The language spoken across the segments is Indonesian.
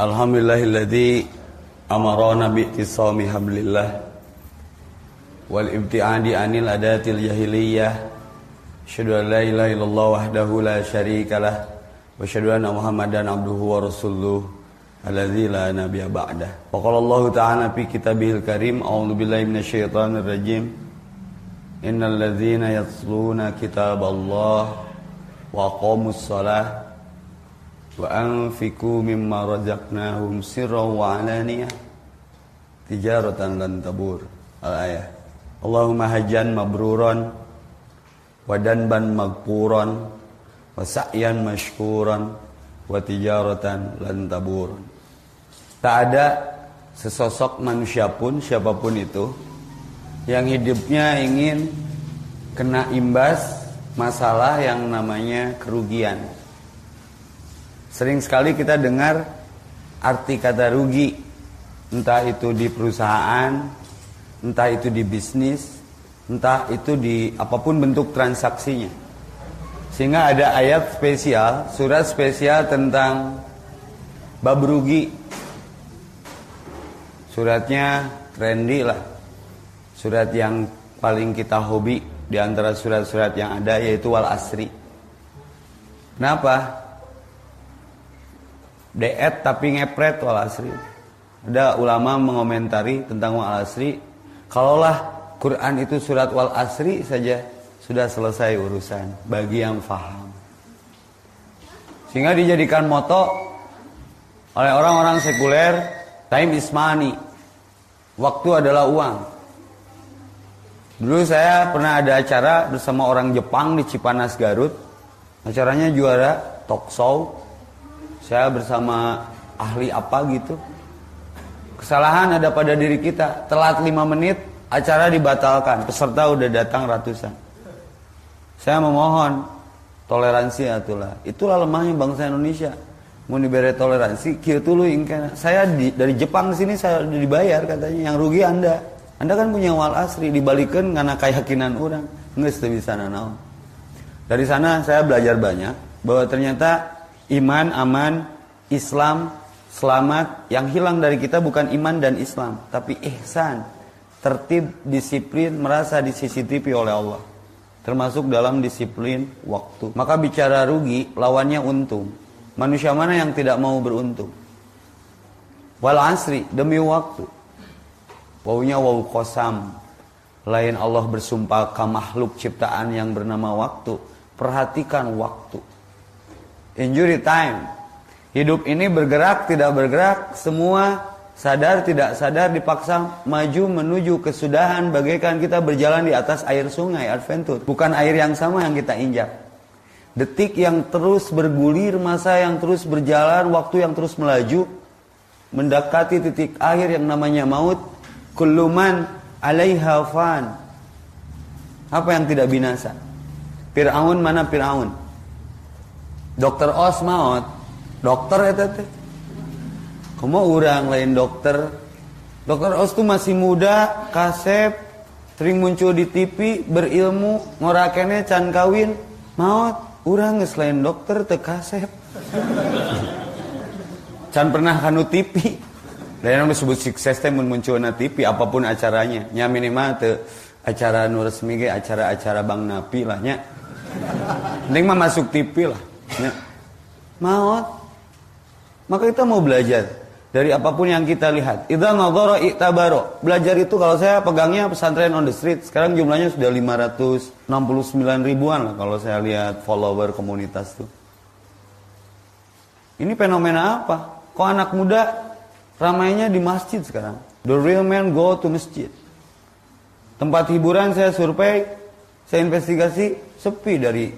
Alhamdulillahilladzi amarana bi'tisami hablillah wal ibtiadi anil adatil jahiliyah asyhadu an la ilaha illallah wahdahu la syarikalah wa asyhadu anna muhammadan abduhu wa rasuluh alladzi la nabiyya ba'dah. Wa qala Allah ta'ala fi kitabihil karim a'udzu billahi minasyaitonir rajim. Innal ladzina yatluna kitaballah wa aqamus salah wa anfiqu mimma razaqnahum sirran wa alaniyah tijaratan lan tabur. Al ayah. Allahumma hajjan mabruran wa danban magpuran wa sa'yan mashkuran wa tijaratan lan tabur. Tak ada sesosok manusia pun siapa pun itu yang hidupnya ingin kena imbas masalah yang namanya kerugian Sering sekali kita dengar arti kata rugi, entah itu di perusahaan, entah itu di bisnis, entah itu di apa pun bentuk transaksinya. Sehingga ada ayat spesial, surat spesial tentang bab rugi. Suratnya trendy lah. Surat yang paling kita hobi di antara surat-surat yang ada yaitu wal asri. Kenapa? Deet tapi ngepret wal asri. Ada ulama mengomentari tentang wal asri. Kalaulah Quran itu surat wal asri saja sudah selesai urusan bagi yang faham. Sehingga dijadikan moto oleh orang-orang sekuler, time is money. Waktu adalah uang. Dulu saya pernah ada acara bersama orang Jepang di Cipanas Garut. Acaranya juara talk show saya bersama ahli apa gitu. Kesalahan ada pada diri kita. Telat 5 menit, acara dibatalkan. Peserta udah datang ratusan. Saya memohon toleransi atulah. Itulah lemahnya bangsa Indonesia. Mau diberi toleransi, kieu tulu ingkana. Saya di, dari Jepang sini saya dibayar katanya. Yang rugi Anda. Anda kan punya wal asri dibalikan karena keyakinan orang. Nggak bisa nanaon. Dari sana saya belajar banyak bahwa ternyata iman, aman, Islam, selamat. Yang hilang dari kita bukan iman dan Islam, tapi ihsan, tertib, disiplin, merasa di CCTV oleh Allah. Termasuk dalam disiplin waktu. Maka bicara rugi, lawannya untung. Manusia mana yang tidak mau beruntung? Wal asri, demi waktu. Wawunya waw kosam. Lain Allah bersumpah ke makhluk ciptaan yang bernama waktu. Perhatikan waktu. Injury time. Hidup ini bergerak, tidak bergerak, semua sadar, tidak sadar dipaksa maju menuju kesudahan bagaikan kita berjalan di atas air sungai, adventure. Bukan air yang sama yang kita injak. Detik yang terus bergulir, masa yang terus berjalan, waktu yang terus melaju, mendekati titik akhir yang namanya maut, kulluman alaiha fan. Apa yang tidak binasa? Fir'aun mana Fir'aun? Dokter os maut. Dokter itu teh. Kamu orang lain dokter? Dokter os tuh masih muda kasep sering muncul di TV berilmu ngorakene can kawin. Maut orang nges lain dokter teh kasep. Can pernah kanu TV dan yang disebut sukses teh muncul na TV apa pun acaranya. Nya minimal teh acara nur resmi acara-acara Bang Napi lah nya. Penting mah masuk TV lah Ya. Maut. Maka kita mau belajar dari apa pun yang kita lihat. Idza nadhara i'tabaro. Belajar itu kalau saya pegangnya pesantren on the street. Sekarang jumlahnya sudah 569 ribuan lah kalau saya lihat follower komunitas tuh. Ini fenomena apa? Kok anak muda ramainya di masjid sekarang? The real man go to masjid. Tempat hiburan saya survei, saya investigasi sepi dari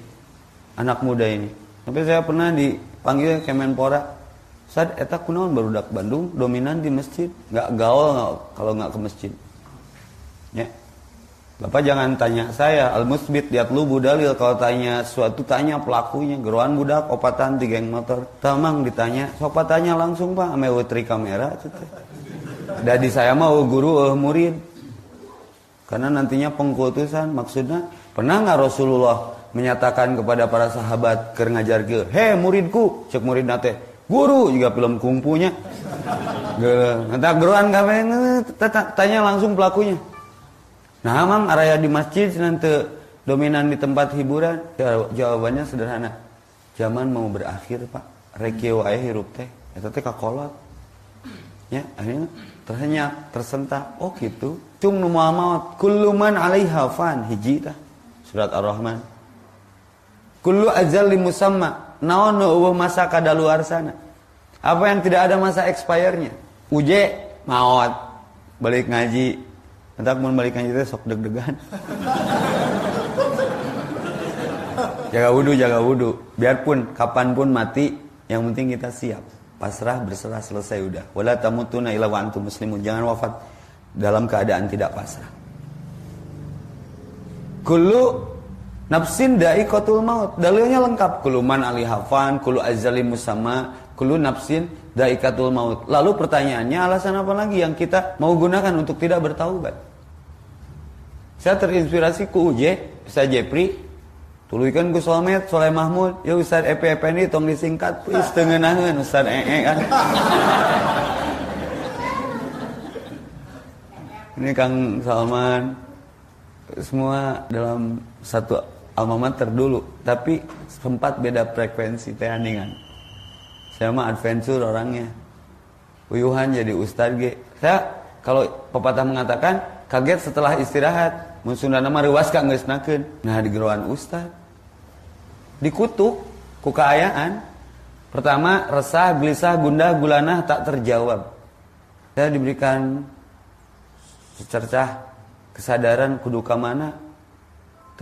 anak muda ini. Tapi saya pernah dipanggil Kemenpora. Saat eta kunaon barudak Bandung dominan di masjid, nggak gaul kalau nggak ke masjid. Ya. Bapak jangan tanya saya al musbit lihat lu budalil kalau tanya suatu tanya pelakunya geruan budak opatan di geng motor tamang ditanya sopa tanya langsung pak ame wetri kamera dari saya mau guru eh murid karena nantinya pengkultusan maksudnya pernah nggak Rasulullah menyatakan kepada para sahabat ker ngajar ke, "He muridku," cek murid nate, Guru juga film kungpunya. Nanti geruan kafe tanya langsung pelakunya. Nah, mang area di masjid nanti dominan di tempat hiburan. Jawabannya sederhana. Zaman mau berakhir, Pak. Rekio wae hirup teh. Eta teh kakolot. Ya, akhirnya terhenyak, tersentak. Oh gitu. Cung nu maut. Kullu man 'alaiha fan hiji. Surat Ar-Rahman. Kullu ajal li musamma. Naon eueuh masa kadaluar sana. Apa yang tidak ada masa expirednya? Uje maut. Balik ngaji. Entar mau balik ngaji teh sok deg-degan. jaga wudhu, jaga wudhu. Biarpun kapan pun mati, yang penting kita siap. Pasrah, berserah, selesai udah. Wala tamutuna illa wa antum muslimun. Jangan wafat dalam keadaan tidak pasrah. Kullu nafsin da'iqatul maut. Dalilnya lengkap. Kullu man alihafan, kullu azali musamma, Kulu nafsin daikatul maut. Lalu pertanyaannya alasan apa lagi yang kita mau gunakan untuk tidak bertaubat? Saya terinspirasi ku Uje, Ustaz Jepri, tuluikan ku Solmed, Soleh Mahmud, ya Ustaz Epe ini tong disingkat, please tengenahan Ustaz Ee kan. Ini Kang Salman, semua dalam satu alma mater dulu, tapi sempat beda frekuensi teh saya mah adventure orangnya. Uyuhan jadi ustad ge. Saya kalau pepatah mengatakan kaget setelah istirahat. Mun Sunda nama reuas ka geus nakeun. Nah di geroan ustad. Dikutuk ku kaayaan. Pertama, resah, gelisah, gundah, gulana tak terjawab. Saya diberikan secercah kesadaran kudu ka mana.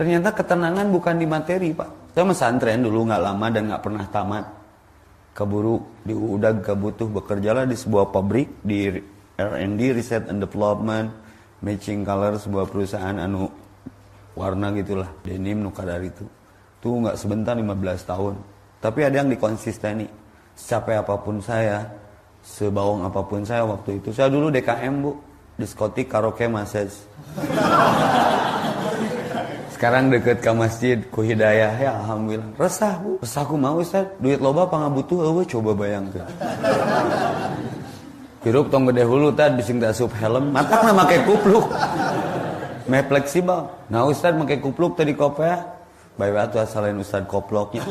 Ternyata ketenangan bukan di materi, Pak. Saya mesantren dulu nggak lama dan nggak pernah tamat. Keburu di udah kebutuh bekerjalah di sebuah pabrik di R&D Research and Development matching color sebuah perusahaan anu warna gitulah denim nuka dari itu. Tuh nggak sebentar 15 tahun. Tapi ada yang dikonsisteni. Capek apa pun saya sebawang apa pun saya waktu itu. Saya dulu DKM bu. Diskotik karaoke massage sekarang deket ke masjid ku hidayah ya alhamdulillah. Resah bu. Resah ku mau Ustaz. Duit loba pangabutuh eueuh coba bayangkan. Hirup tong gede hulu tad. Bising asup helm. Mata mah make kupluk. Me fleksibel. Nah Ustaz make kupluk tadi kopea bae atuh asalain Ustaz koploknya.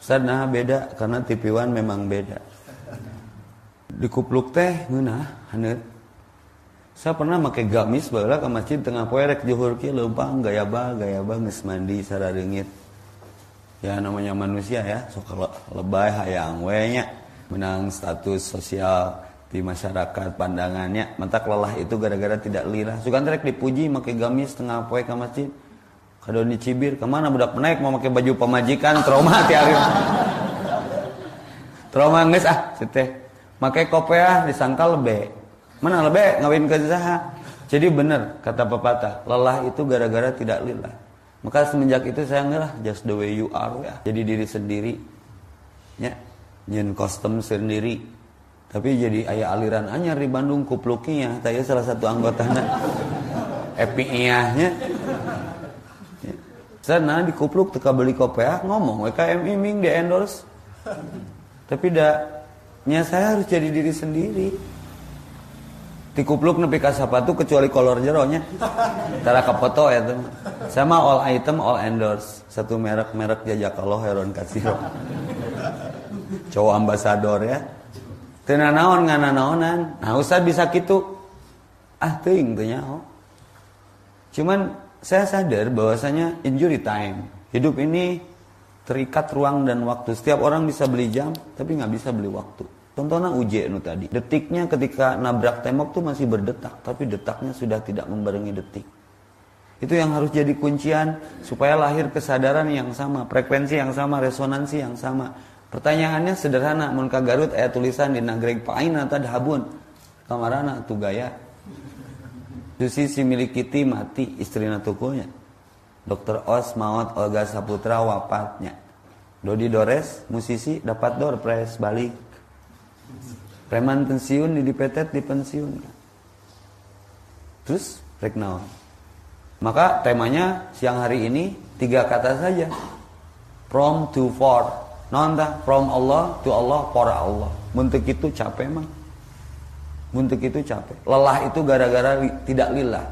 Ustaz nah beda. Karena tipiwan memang beda. Di kupluk teh ngeunah haneut saya pernah pakai gamis bala ke masjid tengah poe rek juhur ki leumpang gaya ba gaya ba geus mandi sarareungit. Ya namanya manusia ya, sok lebay hayang we nya menang status sosial di masyarakat pandangannya. Mentak lelah itu gara-gara tidak lirah. Sukan rek dipuji pakai gamis tengah poe ke masjid. Kado cibir ke mana budak menaik mau pakai baju pemajikan trauma ti hari trauma geus ah teh make kopiah disangkal be Mana lebih ngawin ke zaha. Jadi benar kata pepatah, lelah itu gara-gara tidak lillah. Maka semenjak itu saya ngelah just the way you are ya. Jadi diri sendiri. Ya, nyen kostum sendiri. Tapi jadi ayah aliran anyar di Bandung kuplukinya, saya salah satu anggotanya. Epiiyahnya. Ya. Sana di kupluk teka beli kopiah ngomong WKM iming di endorse. Tapi dak nya saya harus jadi diri sendiri dikupluk nepi ka sepatu kecuali kolor jeronya. Tara ka foto ya sama all item all endorse. Satu merek merek jajak Allah Heron Kasiro cowok ambasador ya. Tena naon ngana naonan. Nah usah bisa gitu. Ah teuing teu nyaho. Cuman saya sadar bahwasanya injury time. Hidup ini terikat ruang dan waktu. Setiap orang bisa beli jam tapi nggak bisa beli waktu Contohnya uji nu tadi. Detiknya ketika nabrak tembok tuh masih berdetak, tapi detaknya sudah tidak membarengi detik. Itu yang harus jadi kuncian supaya lahir kesadaran yang sama, frekuensi yang sama, resonansi yang sama. Pertanyaannya sederhana, mun ka Garut aya tulisan di nagreg pain atau dahabun. Kamarana tuh gaya. Susi si milikiti mati istri tukulnya. Dokter Os maut Olga Saputra wafatnya. Dodi Dores musisi dapat door press balik Preman pensiun di dipetet di pensiun. Terus rek Maka temanya siang hari ini tiga kata saja. From to for. Nonta from Allah to Allah para Allah. Untuk itu capek mah. Untuk itu capek. Lelah itu gara-gara tidak lillah.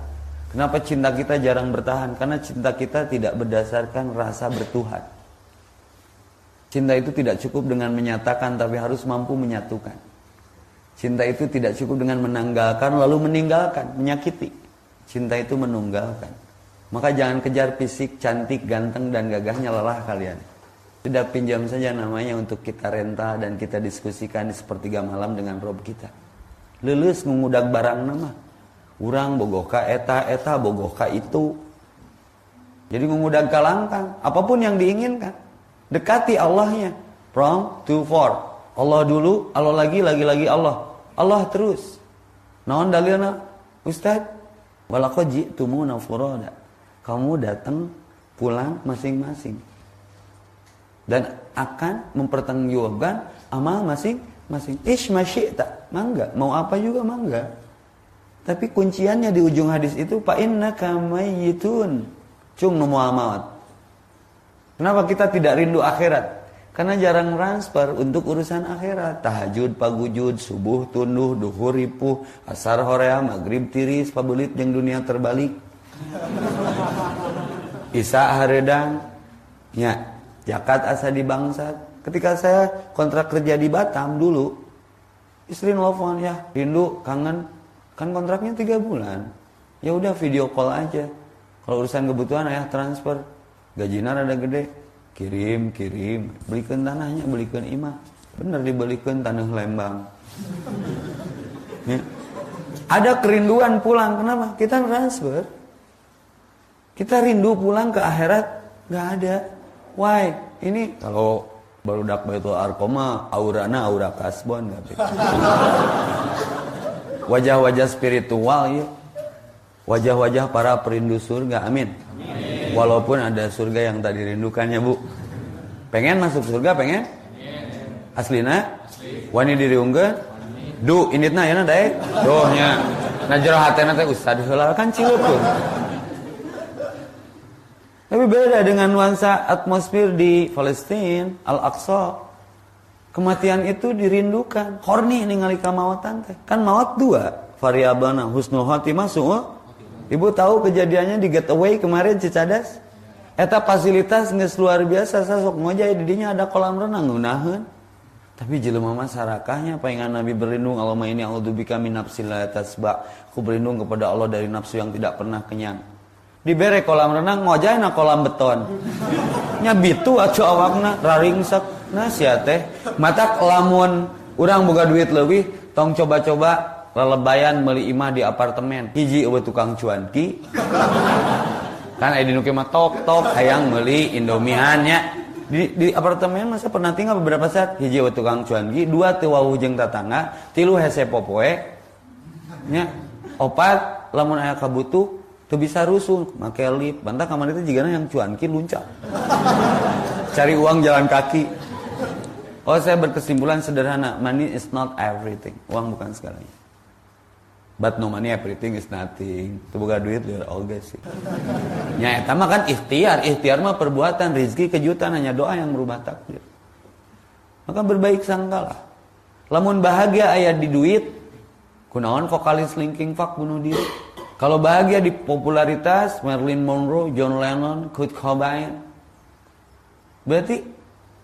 Kenapa cinta kita jarang bertahan? Karena cinta kita tidak berdasarkan rasa bertuhan. Cinta itu tidak cukup dengan menyatakan tapi harus mampu menyatukan. Cinta itu tidak cukup dengan menanggalkan lalu meninggalkan, menyakiti. Cinta itu menunggalkan. Maka jangan kejar fisik, cantik, ganteng dan gagahnya lelah kalian. Sudah pinjam saja namanya untuk kita renta dan kita diskusikan di sepertiga malam dengan Rob kita. Lulus mengudak barang nama. Urang bogohka eta, eta bogohka itu. Jadi mengudak kalangkang. Apa pun yang diinginkan. Dekati Allahnya. From to for. Allah dulu, Allah lagi, lagi-lagi Allah. Allah terus. Naon dalilna? Ustaz, walaqad ji'tumuna furada. Kamu datang pulang masing-masing dan akan mempertanggungjawabkan amal masing-masing. Ish masyi'ta, mangga. Mau apa juga mangga. Tapi kunciannya di ujung hadis itu fa innaka mayyitun. Cung amat. Kenapa kita tidak rindu akhirat? Karena jarang transfer untuk urusan akhirat. Tahajud, pagujud, subuh, tunduh, duhur, ripuh, asar, horea, maghrib, tiris, pabelit, yang dunia terbalik. Isa haredang. Ya, Jakat asa di bangsa. Ketika saya kontrak kerja di Batam dulu, istri nelfon ya, rindu, kangen. Kan kontraknya tiga bulan. Ya udah video call aja. Kalau urusan kebutuhan ayah transfer. Gajinya ada gede. Kirim, kirim. Belikan tanahnya, belikan imah. Bener dibelikan tanah Lembang. Ya. Ada kerinduan pulang. Kenapa? Kita transfer. Kita rindu pulang ke akhirat. Gak ada. Why? Ini kalau baru dak Baitul Arkoma aurana aura kasbon Wajah-wajah spiritual ya. Wajah-wajah para perindu surga. Amin. Amin. Walaupun ada surga yang tak dirindukannya, Bu. Pengen masuk surga, pengen? Aslina? Asli. Wani diriungkeun? Du, inditna ya dae. Dohnya. Nah jero hatena teh ustad heula kan cileupkeun. Tapi beda dengan nuansa atmosfer di Palestina, Al-Aqsa. Kematian itu dirindukan. Horni ningali kamawatan teh. Kan mawat dua variabelna husnul khotimah su'ul. Ibu tahu kejadiannya di Getaway kemarin Cicadas? Eta fasilitas nggak luar biasa sasok ngojay didinya ada kolam renang ngunaheun. Tapi jelema masyarakatnya pengen Nabi berlindung Allahumma ini a'udzubika min nafsil la tasba. Aku berlindung kepada Allah dari nafsu yang tidak pernah kenyang dibere kolam renang ngojayna kolam beton nya bitu awakna raringsek nah sia mata lamun urang boga duit lebih tong coba-coba lelebayan meli imah di apartemen hiji eueuh tukang cuanki kan aya di nuke mah tok tok hayang meuli indomihannya di, di apartemen masa pernah tinggal beberapa saat hiji eueuh tukang cuanki dua teu wawuh jeung tilu hese popoe nya opat lamun aya kabutuh Tuh bisa rusuh, pakai lip. Bantah kamar itu juga yang cuanki luncak. Cari uang jalan kaki. Oh saya berkesimpulan sederhana, money is not everything. Uang bukan segalanya. But no money everything is nothing. Tuh buka duit liar guys sih. Ya, eta kan ikhtiar. Ikhtiar mah perbuatan, rizki, kejutan hanya doa yang merubah takdir. Maka berbaik sangkalah. Lamun bahagia ayat di duit, kunaon vokalis linking fuck bunuh diri. Kalau bahagia di popularitas, Marilyn Monroe, John Lennon, Kurt Cobain. Berarti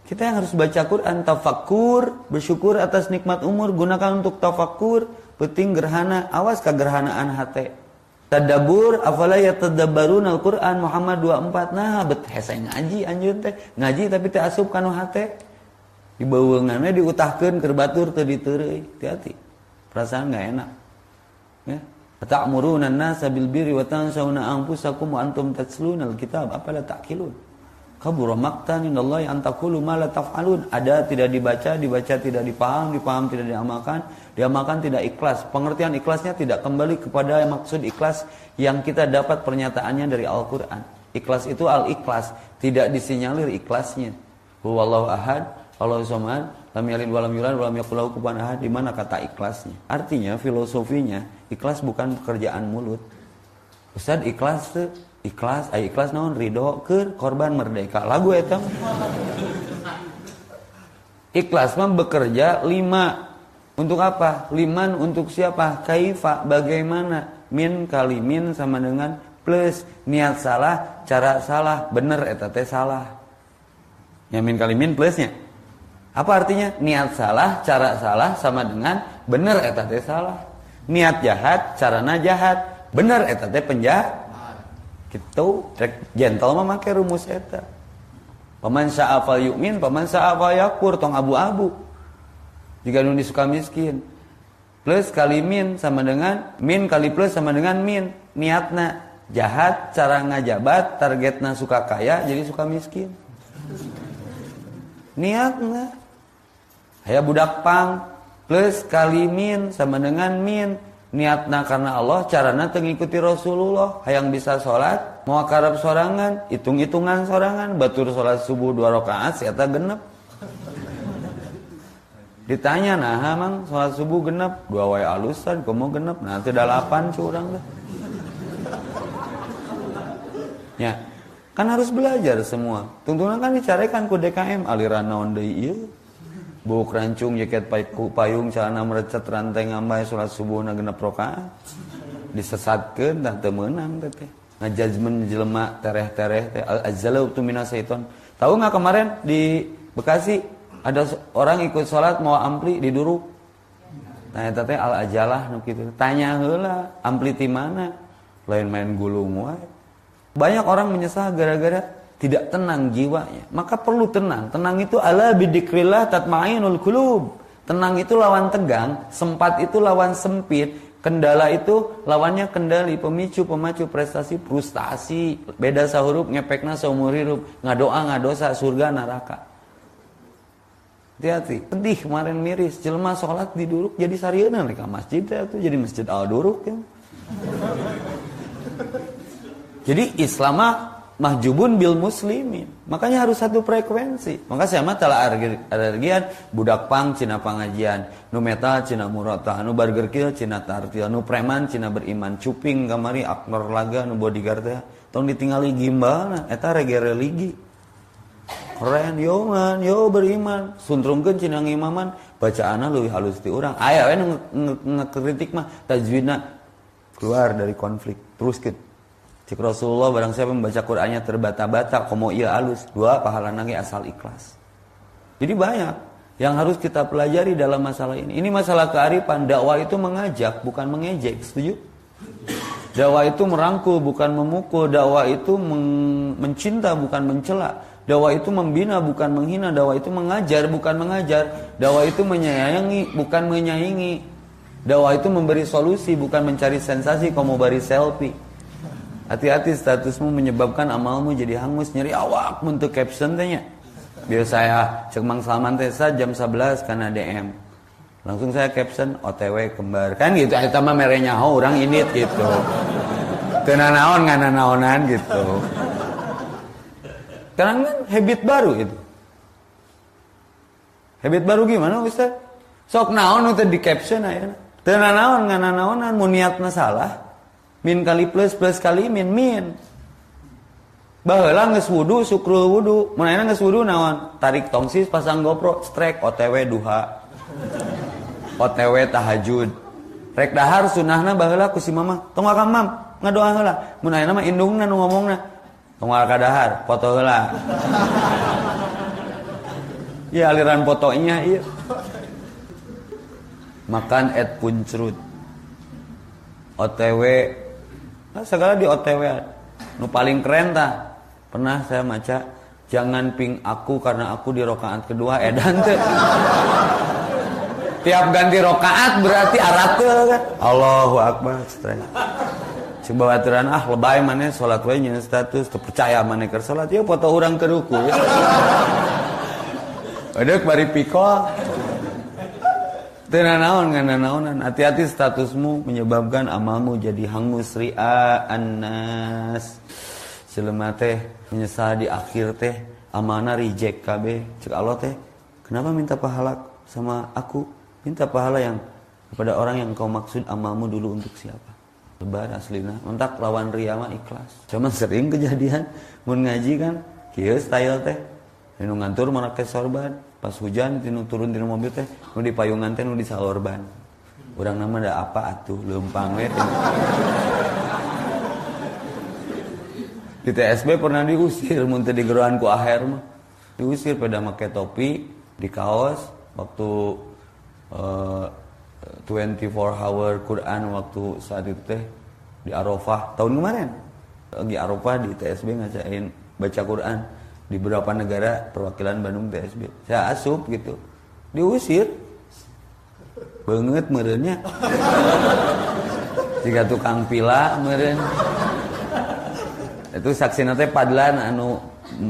kita yang harus baca Quran, tafakur, bersyukur atas nikmat umur, gunakan untuk tafakur, penting gerhana, awas kegerhanaan hati. Tadabur, afala ya tadabarun Al-Quran Muhammad 24 Nah, bet hese ngaji anjun teh. Ngaji tapi teh asup kanu hate Dibawengannya diutahkan kerbatur tadi diterei. Hati-hati. Perasaan gak enak. Ya. Ta'muruna an-nasa bil birri wa tansawna anfusakum wa antum tatluna al-kitab. Afala ta'qilun. Kabura maqtan indallahi an taqulu ma la taf'alun. Ada tidak dibaca, dibaca tidak dipaham, dipaham tidak diamalkan, diamalkan tidak ikhlas. Pengertian ikhlasnya tidak kembali kepada maksud ikhlas yang kita dapat pernyataannya dari Al-Qur'an. Ikhlas itu al-ikhlas, tidak disinyalir ikhlasnya. Huwallahu ahad, Allahu samad, lam yalid walam yulad walam yakul lahu kufuwan ahad. Di mana kata ikhlasnya? Artinya filosofinya Ikhlas bukan pekerjaan mulut. Ustaz ikhlas tuh ikhlas, ay ikhlas naon ridho ke korban merdeka. Lagu eta. Ikhlas mah bekerja lima. Untuk apa? Liman untuk siapa? Kaifa, bagaimana? Min kali min sama dengan plus. Niat salah, cara salah. Bener, etate salah. Ya min kali min plusnya. Apa artinya? Niat salah, cara salah sama dengan bener etate salah. Niat jahat, carana jahat. Bener etate penjahat. Gitu, gentle mah make rumus eta. Paman sa'afal yu'min, paman sa'afal yakur, tong abu-abu. Jika nun suka miskin. Plus kali min sama dengan min kali plus sama dengan min. Niatna jahat, cara ngajabat, targetna suka kaya, jadi suka miskin. Niatna. Haya budak pang plus kali min sama dengan min. Niatna karena Allah, carana tengikuti Rasulullah. Hayang bisa sholat, mau karab sorangan, hitung-hitungan sorangan, batur sholat subuh dua rakaat, siapa genep. Ditanya, nah emang sholat subuh genep, dua way alusan, kamu genep, nanti delapan curang deh. Ya, kan harus belajar semua. Tuntunan kan dicarikan ku DKM aliran naon deui. Buk rancung jaket payung celana merecet rantai ngambai sholat subuh na genep rakaat. Disesatkeun dan teu meunang teh. Ngajajmen jelema tereh-tereh teh al-azzalu tu minasaiton. Tahu nggak kemarin di Bekasi ada orang ikut sholat mau ampli diduruk. Nah eta teh al-ajalah nu kitu. Tanya heula ampli ti mana? Lain main gulung wae. Banyak orang menyesal gara-gara tidak tenang jiwanya. Maka perlu tenang. Tenang itu ala bidikrillah tatmainul qulub. Tenang itu lawan tegang, sempat itu lawan sempit, kendala itu lawannya kendali, pemicu, pemacu, prestasi, frustasi. Beda sahurup, ngepekna seumur hidup, ngadoa, ngadosa, surga, neraka. Hati-hati. Pedih kemarin miris, jelma sholat di duruk jadi sarieuna mereka masjid itu jadi masjid al duruk ya. Jadi Islam mahjubun bil muslimin. Makanya harus satu frekuensi. Maka saya mah telah alergian budak pang cina pangajian, nu metal cina murata, nu burger kill cina tartil, nu preman cina beriman, cuping kamari aktor laga nu bodyguard teh tong ditinggali gimbal nah eta rege religi. Keren yo man, yo beriman. Suntrumkeun cina ngimaman, bacaanna leuwih halus ti urang. Aya we ngekritik mah tajwidna keluar dari konflik. Teruskeun. Cik Rasulullah barang siapa membaca Qur'annya terbata-bata, komo iya alus, dua pahala nangi asal ikhlas. Jadi banyak yang harus kita pelajari dalam masalah ini. Ini masalah kearifan, dakwah itu mengajak, bukan mengejek, setuju? Dakwah itu merangkul, bukan memukul. Dakwah itu men mencinta, bukan mencela. Dakwah itu membina, bukan menghina. Dakwah itu mengajar, bukan mengajar. Dakwah itu menyayangi, bukan menyaingi. Dakwah itu memberi solusi, bukan mencari sensasi, kamu bari selfie. Hati-hati statusmu menyebabkan amalmu jadi hangus nyeri awak untuk caption tanya. Biar saya cek Mang Salman Tesa jam 11 karena DM. Langsung saya caption OTW kembar. Kan gitu eta mah merenya oh, orang ini gitu. Teu naon ngana naonan gitu. Karena kan habit baru itu. Habit baru gimana Ustaz? Sok naon itu di caption aja. Teu naon ngana naonan mun niatna salah Min kali plus plus kali min min. Baheula geus wudu syukrul wudu. Mun geus wudu naon? Tarik tongsis pasang GoPro, strek OTW duha. OTW tahajud. Rek dahar sunahna baheula ku mama. Tong akang mam, ngadoa heula. Mun ayeuna mah indungna nu ngomongna. Tong ka dahar, foto heula. Ya aliran fotonya iya. Makan et puncrut. OTW Nah, segala di OTW. Nu paling keren tah. Pernah saya baca jangan ping aku karena aku di rokaat kedua edan teh. Tiap ganti rokaat berarti arate kan. Allahu akbar. Coba aturan ah lebay mana salat we status terpercaya mana ke salat ya foto orang ke ruku ya. Ada bari pikol. Tena naon ngana naonan. Hati-hati statusmu menyebabkan amalmu jadi hangus ria annas. Selama teh menyesal di akhir teh amanah reject KB. Cek Allah teh, kenapa minta pahala sama aku? Minta pahala yang kepada orang yang kau maksud amalmu dulu untuk siapa? Lebar aslina. Mentak lawan ria mah ikhlas. Cuman sering kejadian mun ngaji kan, kieu style teh. Anu ngantur mana sorban pas hujan tinu turun tinu mobil teh nu di payungan teh nu di salorban orang nama ada apa atuh lempang we di TSB pernah diusir muntah di geruan ku akhir mah. Diusir pada make topi di kaos waktu uh, 24 hour Quran waktu saat itu teh di Arafah. Tahun kemarin lagi Arafah di TSB ngajain baca Quran di beberapa negara perwakilan Bandung TSB saya asup gitu. Diusir. Banget merenya jika tukang pila meren. Itu saksi nanti padlan anu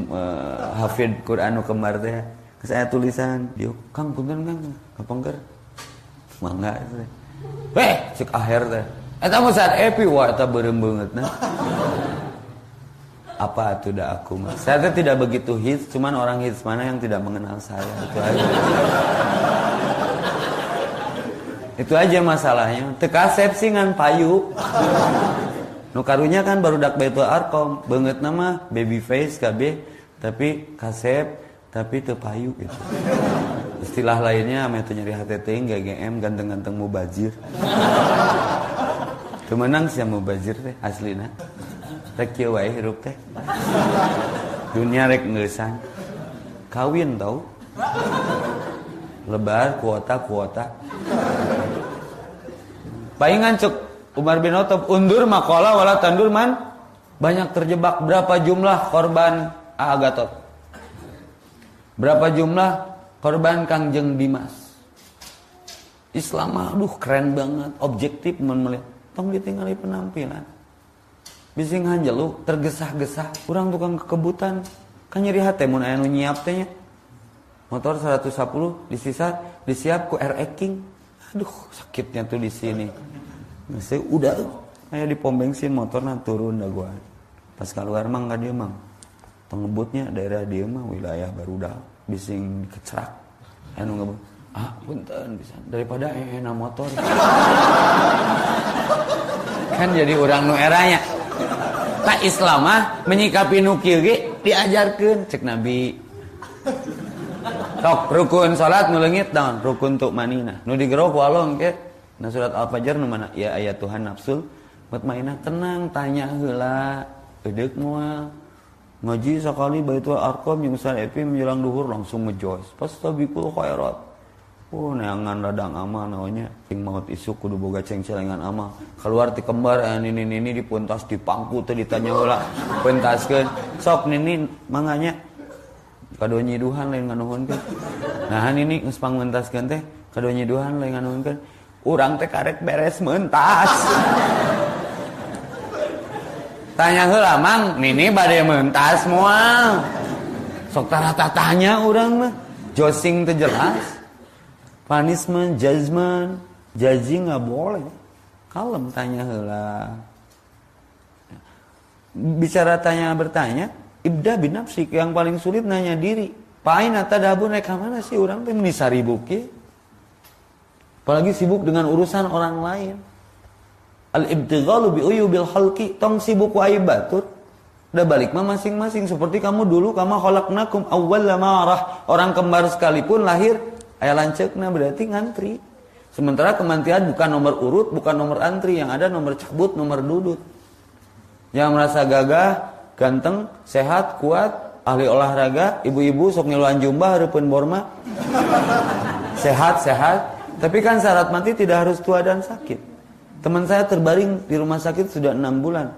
uh, hafid Quran anu kembar teh. Saya tulisan dia kang punten kang. Enggak mangga Weh, cek akhir teh. Eta mah saat epi wah eta nah apa itu dah aku mas saya tidak begitu hits cuman orang hits mana yang tidak mengenal saya? Itu aja. Itu aja masalahnya. Tekasepsi ngan payu. Nu karunya kan baru dak betul arkom. Banget nama baby face KB tapi kasep tapi teu payu gitu. Istilah lainnya ame teu nyari HTT GGM ganteng-ganteng mubazir. Kemenang sih mubazir teh aslina rek kieu wae hirup teh dunia rek ngeusan kawin tau lebar kuota kuota palingan cek Umar bin Khattab undur makola wala tandur man. Banyak terjebak berapa jumlah korban Agatot berapa jumlah korban Kangjeng Dimas? Islam aduh keren banget. Objektif melihat tong ditinggali penampilan bising hanjelu tergesa-gesa kurang tukang kekebutan. Kan nyeri hati mun aya nu nyiap teh motor 110 disisa disiap ku air king aduh sakitnya tuh di sini. Saya udah kayak di pom bensin motor nah turun dah gua. Pas keluar mang gak dia mang. Pengebutnya daerah dia mah wilayah baru dah. Bising kecerak anu ngebut ah punten bisa. Daripada enak motor. Kan jadi orang nu eranya tak Islam mah menyikapi nukil ge diajarkan cek Nabi. Tok rukun salat nu leungit daun rukun tuk manina nu digerok walong ke na surat al-fajr nu mana? Ya ayat Tuhan nafsul. Mutmainah tenang tanya heula. Edeuk moal ngaji sekali baitul arqam jeung epi menjelang duhur langsung ngejos pas tabiqul khairat Oh neangan radang amal namanya. Sing maut isu kudu boga cengcelengan amal Keluar ti kembar eh, nini nini dipuntas di pangku teh ditanya heula pentaskeun sok nini manganya. Kado nyiduhan lain nganuhunkeun. Nah nini geus pangmentaskeun teh kado nyiduhan lain nganuhunkeun. Urang teh karek beres mentas. Tanya heula mang nini bade mentas moal sok tara tanya urang mah. Josing teh jelas punishment, judgment, judging nggak boleh. Kalem tanya hela. Bicara tanya bertanya, ibda bin nafsik yang paling sulit nanya diri. Pain atau dabu naik mana sih orang tuh menisari buki. Apalagi sibuk dengan urusan orang lain. Al ibtighalu bi uyubil halki tong sibuk wa batur. Udah balik mah masing-masing seperti kamu dulu kamu khalaqnakum awwal marah. Orang kembar sekalipun lahir Ayah lancekna berarti ngantri. Sementara kematian bukan nomor urut, bukan nomor antri, yang ada nomor cabut, nomor dudut. Yang merasa gagah, ganteng, sehat, kuat, ahli olahraga, ibu-ibu sok ngiluan jumba harupun borma. Sehat, sehat. Tapi kan syarat mati tidak harus tua dan sakit. Teman saya terbaring di rumah sakit sudah enam bulan.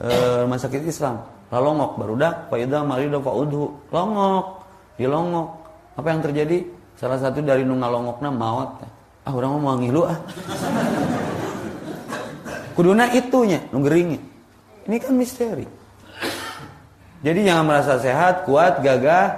E, rumah sakit Islam. Lalongok, barudak, Pak Ida, Marido, Pak Udhu. Longok, dilongok. Apa yang terjadi? Salah satu dari nu ngalongokna maut. Ah orang mau ngilu ah. Kuduna itunya, nu geringnya. Ini kan misteri. Jadi jangan merasa sehat, kuat, gagah,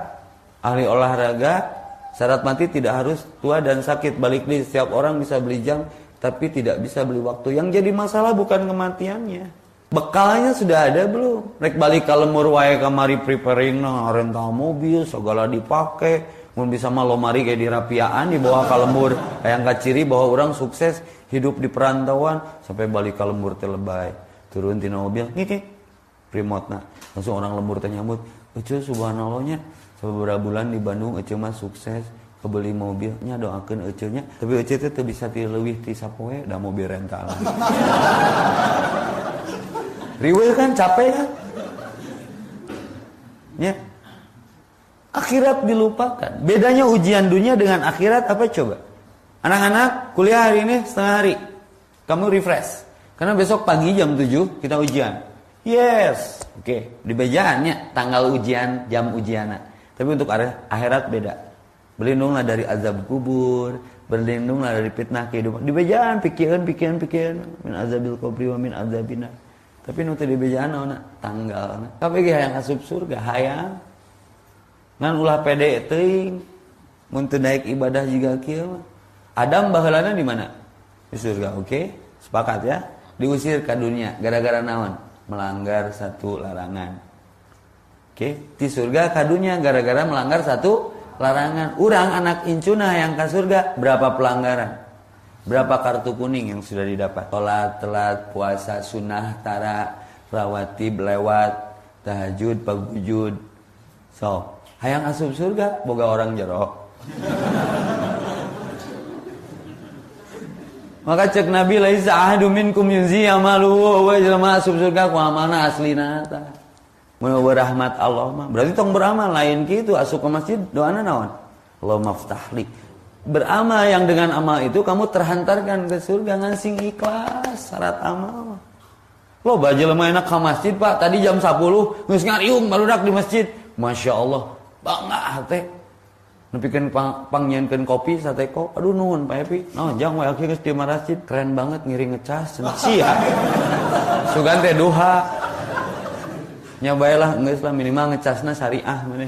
ahli olahraga. Syarat mati tidak harus tua dan sakit. Balik di setiap orang bisa beli jam, tapi tidak bisa beli waktu. Yang jadi masalah bukan kematiannya. Bekalnya sudah ada belum? Rek balik ke lemur wae kamari preparing nah rental mobil segala dipakai Mun bisa mah lomari kayak di rapiaan di bawah kalembur. Yang ciri bahwa orang sukses hidup di perantauan. Sampai balik kalembur terlebay turun di mobil ngiki remote nah langsung orang lembur teh nyambut lucu subhanallahnya. Beberapa bulan di Bandung Ece mah sukses. Kebeli mobilnya doakan Ece nya. Tapi Ece itu bisa lebih di sapoe dan mobil rental. Riwil kan capek kan? Ya akhirat dilupakan bedanya ujian dunia dengan akhirat apa coba anak-anak kuliah hari ini setengah hari kamu refresh karena besok pagi jam 7 kita ujian yes oke okay. di bejaannya tanggal ujian jam ujian tapi untuk akhirat beda. Berlindunglah dari azab kubur, berlindunglah dari fitnah kehidupan. Di bejaan pikiran pikiran pikiran min azabil kubri wa min azabina. Tapi nu di bejaan naon tanggal. Tapi ge hayang asup surga hayang. Ngan ulah pede teuing. Mun naik ibadah juga kieu Adam baheulana di mana? Di surga, oke? Okay? Sepakat ya? Diusir ke dunia gara-gara naon? Melanggar satu larangan. Oke, di surga kadunya gara-gara melanggar satu larangan. Urang anak incuna yang ke surga berapa pelanggaran? Berapa kartu kuning yang sudah didapat? Sholat, telat, puasa, sunnah, tara, rawatib, lewat, tahajud, pagujud. So, hayang asup surga, boga orang jerok. Maka cek Nabi laisa ahadu minkum yunzi amalu wa jelema asup surga ku amalna aslina ta. Mau berahmat Allah mah. Berarti tong beramal lain gitu asup ke masjid doana naon? Allah maftahli beramal yang dengan amal itu kamu terhantarkan ke surga ngansing ikhlas syarat amal lo baju lemah enak ke masjid pak. Tadi jam 10 ngus ngariung baru di masjid. Masya Allah bangga teh. Nepikan pang, pangnyankan kopi sate kok aduh nuhun Pak Epi. No jangan wae akhirnya di masjid. Keren banget ngiring ngecas sia. Sugan teh duha. Nyabailah enggak lah minimal ngecasna syariah mana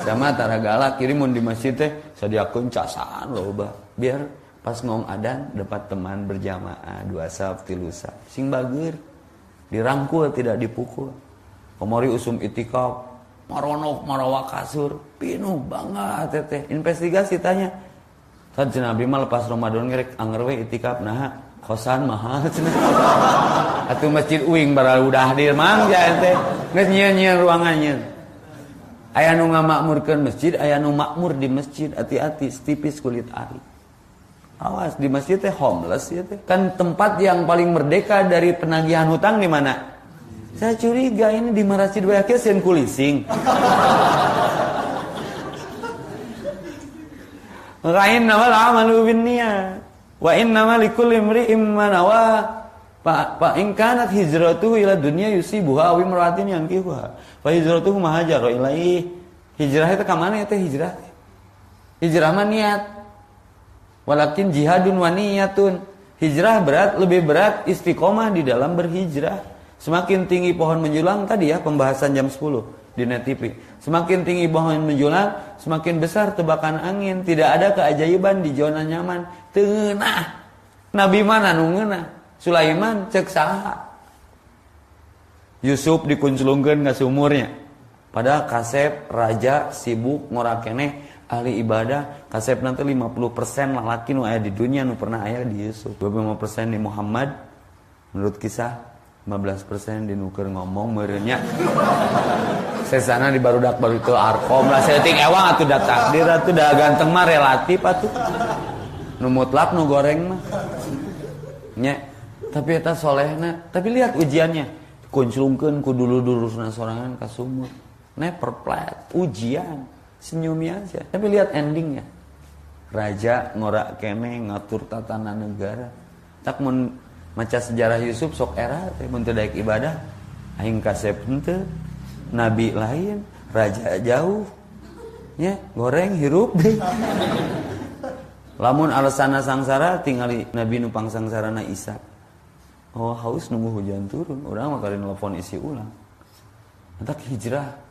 sama tara galak kirimun di masjid teh sadiakeun casan loba biar pas ngong adan dapat teman berjamaah dua sab tilu sab. Sing bageur dirangkul tidak dipukul. Komori usum itikaf maronok marawa kasur. Pinuh banget teteh investigasi tanya. Saat Nabi mah lepas Ramadan ngerek anggerwe itikaf nah kosan mahal atau masjid uing bara udah hadir mangga ente geus nyieun ruangannya aya nu ngamakmurkeun masjid aya nu makmur di masjid hati-hati tipis kulit ari. Awas di masjid teh homeless ya teh. Kan tempat yang paling merdeka dari penagihan hutang di mana saya curiga ini di masjid bayaknya sen kulising Lain nama amalu bin niat Wa innama likulli imri'in ma nawa. Pak Pak in kanat hijratuhu ila dunya yusibuha aw imra'atin yankihuha. Fa hijratuhu ma hajara ilaihi. Hijrah itu ke mana itu hijrah? Hijrah mah niat. Walakin jihadun wa niyatun. Hijrah berat, lebih berat istiqomah di dalam berhijrah. Semakin tinggi pohon menjulang tadi ya pembahasan jam 10 di Net TV. Semakin tinggi pohon menjulang, semakin besar tebakan angin. Tidak ada keajaiban di zona nyaman. Tengah. Nabi mana nungena? Sulaiman cek saha. Yusuf dikunculungkan ke sumurnya. Padahal kasep raja sibuk ngorakene ahli ibadah kasep nanti 50% laki nu ayah di dunia nu pernah ayah di Yusuf 25% di Muhammad menurut kisah 15% dinuker ngomong merenya sesana di barudak baru itu arkom lah. Setting ewang atuh dah takdir atuh. Dah ganteng mah relatif atuh. Nu mutlak nu goreng mah. Nya tapi eta solehna. Tapi lihat ujiannya. Kunclungkeun ku dulu-dulu sorangan ka sumur. Never plat. Ujian. Senyumnya aja. Tapi lihat endingnya. Raja ngorak kene ngatur tatanan negara. Tak mun maca sejarah Yusuf sok era teh daek ibadah. Aing kasep henteu nabi lain raja jauh. Ya goreng hirup. Deh lamun alasana sangsara tinggali nabi nupang sangsarana Isa. Oh haus nunggu hujan turun. Orang makarin telepon isi ulang. Entak hijrah.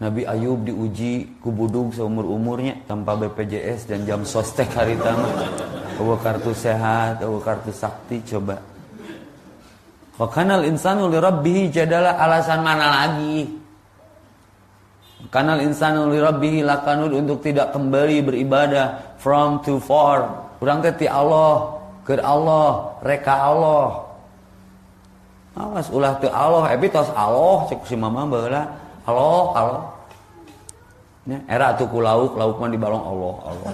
Nabi Ayub diuji kubudung seumur umurnya tanpa BPJS dan jam sostek hari tamu. Awa kartu sehat, awa kartu sakti coba. Kanal insanu li rabbih jadalah alasan mana lagi? Kanal insanu li rabbih lakanud untuk tidak kembali beribadah from to far. Kurang teh Allah, ke Allah, reka Allah. Awas ulah teu Allah, ebi tos Allah cek si mama baheula. Allah, Allah. Ya, era tuh lauk, lauk mah dibalong Allah, Allah.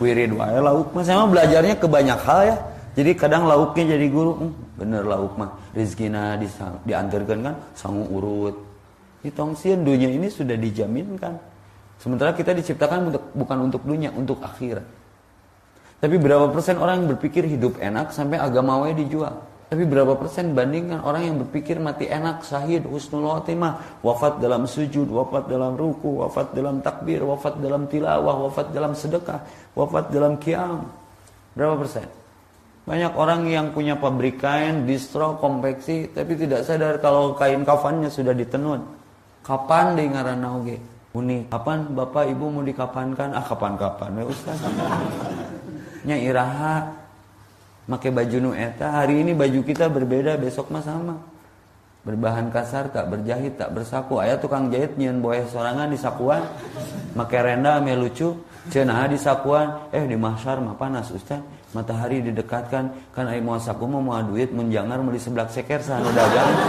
Wirid wae lauk mah sama belajarnya ke banyak hal ya. Jadi kadang lauknya jadi guru, hmm, bener lauk mah rezekina diantarkan kan sangu urut. Hitong sih dunia ini sudah dijaminkan. Sementara kita diciptakan untuk bukan untuk dunia, untuk akhirat. Tapi berapa persen orang yang berpikir hidup enak sampai agama dijual? Tapi berapa persen bandingkan orang yang berpikir mati enak, syahid, husnul khotimah, wafat dalam sujud, wafat dalam ruku, wafat dalam takbir, wafat dalam tilawah, wafat dalam sedekah, wafat dalam kiam. Berapa persen? Banyak orang yang punya pabrik kain, distro, konveksi, tapi tidak sadar kalau kain kafannya sudah ditenun. Kapan di ngaranna oge? Unik. Kapan Bapak Ibu mau dikapankan? Ah kapan-kapan ya Ustaz. Nya iraha make baju nu eta hari ini baju kita berbeda besok mah sama berbahan kasar tak berjahit tak bersaku ayah tukang jahit nyian boeh sorangan di sakuan make renda ame lucu cenah di sakuan eh di mahsyar mah panas ustaz matahari didekatkan kan ai mau saku mau mau duit mun jangar mau di sebelah seker sana dagang.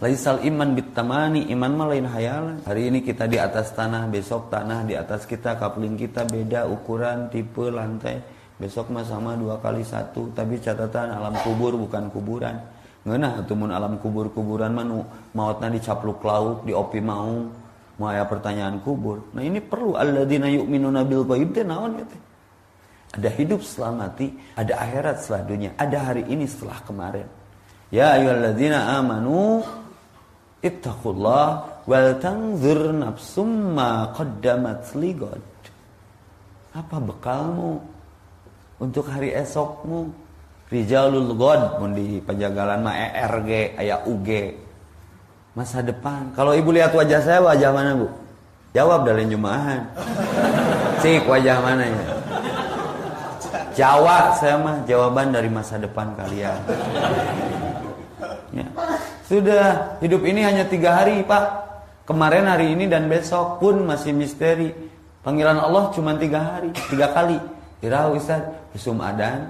Laisal iman bitamani iman mah lain hayalan. Hari ini kita di atas tanah, besok tanah di atas kita, kapling kita beda ukuran, tipe, lantai. Besok mah sama dua kali satu tapi catatan alam kubur bukan kuburan. Ngeunah mun alam kubur-kuburan mah mautna dicapluk lauk diopi mau mau aya pertanyaan kubur. Nah ini perlu alladzina yu'minuna bil ghaib teh naon ya teh ada hidup setelah mati ada akhirat setelah dunia ada hari ini setelah kemarin. Ya ayyuhalladzina amanu ittaqullah wal tanzur nafsum ma qaddamat ligad apa bekalmu untuk hari esokmu? Rijalul God pun di penjagalan mah ERG ayah UG masa depan. Kalau ibu lihat wajah saya wajah mana bu? Jawab dari jumahan. Cik wajah mana ya Jawa saya mah jawaban dari masa depan kalian ya. sudah hidup ini hanya tiga hari pak kemarin hari ini dan besok pun masih misteri panggilan Allah cuma tiga hari tiga kali Iraha Ustaz, Husum adan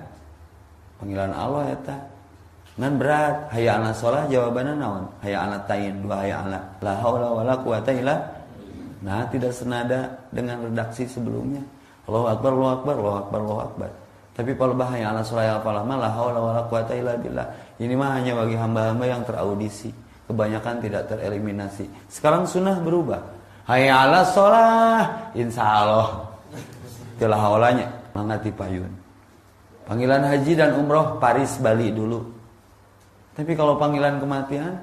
panggilan Allah ya ta. Ngan berat, hayya ala sholah jawabannya naon? Hayya ala tayin, dua hayya ala. La haula wala quwata illa Nah, tidak senada dengan redaksi sebelumnya. Allahu akbar, Allahu akbar, Allahu akbar, Allahu akbar. Tapi kalau bahaya ala sholah ya lama la haula wala quwata illa billah. Ini mah hanya bagi hamba-hamba yang teraudisi. Kebanyakan tidak tereliminasi. Sekarang sunnah berubah. Hayya ala sholah, insya Allah. Itulah haulanya mangati payun. Panggilan haji dan umroh Paris Bali dulu. Tapi kalau panggilan kematian,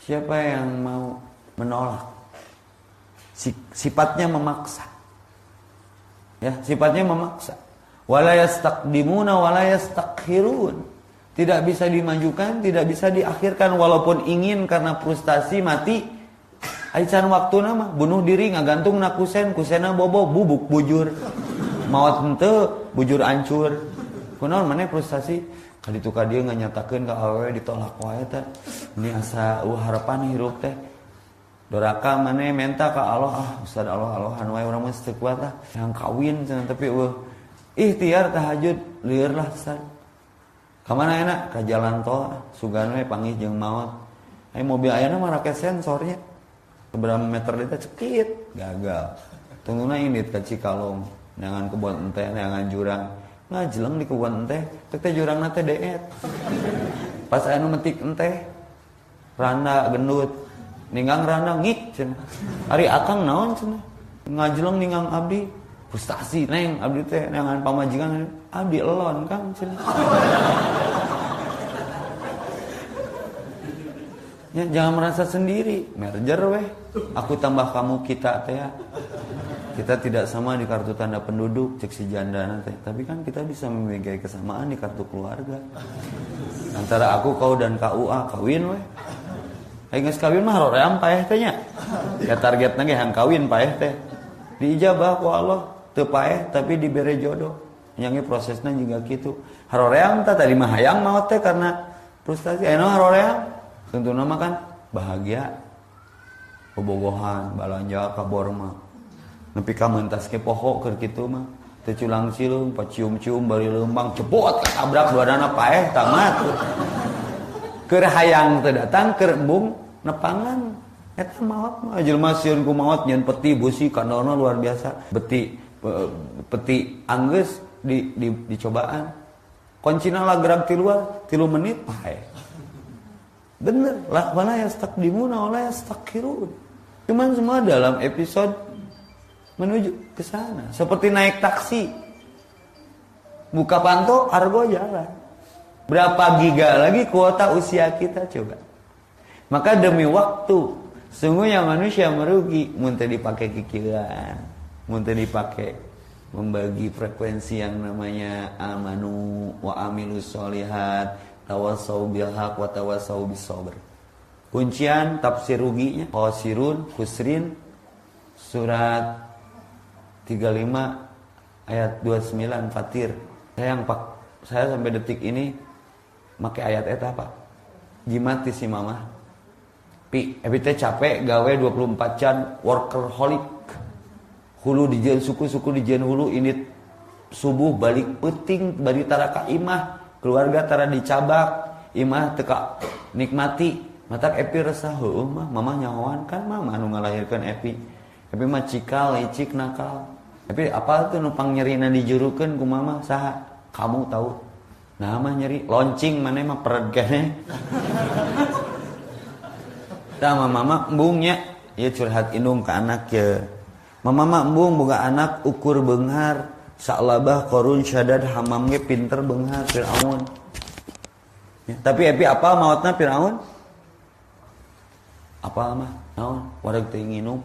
siapa yang mau menolak? Sifatnya memaksa. Ya, sifatnya memaksa. Wala yastaqdimuna wala yastakhirun. Tidak bisa dimajukan, tidak bisa diakhirkan walaupun ingin karena frustasi mati. Aican waktu nama bunuh diri ngagantung nak kusen, kusena bobo bubuk bujur. Maut ente bujur ancur. Kunaon mana frustasi? Kaditu ka dia nganyatakeun ka awewe ditolak wae teh. Ini asa uh harapan hirup teh. Doraka mana menta ka Allah ah Ustaz Allah Allahan wae urang mah kuat lah. Yang kawin tapi uh ikhtiar tahajud lieur lah Ustaz. Kamana enak? Ka jalan tol. Sugan we panggih jeung maut. Mobil ayana mah rake sensornya. Seberapa meter dia cekit gagal. Tunggu ini ka Cikalong. Jangan kebun ente jangan jurang. Ngajeleng di kebun ente teh jurang nate deet. Pas anu metik ente randa gendut. Ninggang randa ngik cina hari akang naon cina ngajeleng ninggang abdi frustasi neng abdi teh dengan pamajikan abdi elon kang ya, jangan merasa sendiri. Merger weh. Aku tambah kamu kita teh ya. Kita tidak sama di kartu tanda penduduk cek si janda nanti. Tapi kan kita bisa memiliki kesamaan di kartu keluarga. Antara aku kau dan KUA kawin weh. Ayo nggak kawin mah roream paeh tehnya. Ya target nage hang kawin paeh teh. Diijabah ku Allah teu paeh tapi diberi jodoh. Yang prosesnya juga gitu. Haroream ta tadi mah hayang mau teh karena frustasi. Eno haroream. Tentu nama kan bahagia. Bobogohan balanja kabor mah. Nepi ka mentas ke pohok keur kitu mah. Teu culang cilung pacium-cium bari lembang cepot tabrak dana paeh tamat keur hayang teu datang embung nepangan. Eta maut mah. Jelema sieun ku maut nyeun peti busi kandona luar biasa. Beti peti anggeus di, di dicobaan kuncina lah gerak ti luar tilu menit pae bener. Lah wala yastakdimuna wala yastakhirun cuman semua dalam episode menuju ke sana. Seperti naik taksi. Buka panto argo jalan. Berapa giga lagi kuota usia kita coba. Maka demi waktu, sungguhnya manusia merugi. Muntah dipakai kikiran, muntah dipakai membagi frekuensi yang namanya amanu wa amilus solihat tawasau bil haq wa tawasau bis sabr. Kuncian tafsir ruginya khosirun khusrin surat 35 ayat 29 Fatir. Saya pak saya sampai detik ini make ayat eta apa jimati si mama pi capek gawe 24 jam workaholic hulu dijen suku-suku dijen hulu ini subuh balik peting bari taraka imah keluarga tara dicabak imah teka nikmati. Matak epi resah heuh mah mama nyawan kan mama anu ngalahirkan epi. Epi mah cikal licik nakal. Epi apa tuh numpang nyerina dijurukeun ku mama saha kamu tahu Nah mah nyeri. Loncing mana mah peret kene. Tah mama embungnya ya curhat indung ke anak ya. Mama mah embung boga anak ukur benghar saklabah korun syadad hamam ge pinter benghar Firaun. Ya, tapi epi apa mautna Firaun? Apa mah? Naon? Wareg teu nginum.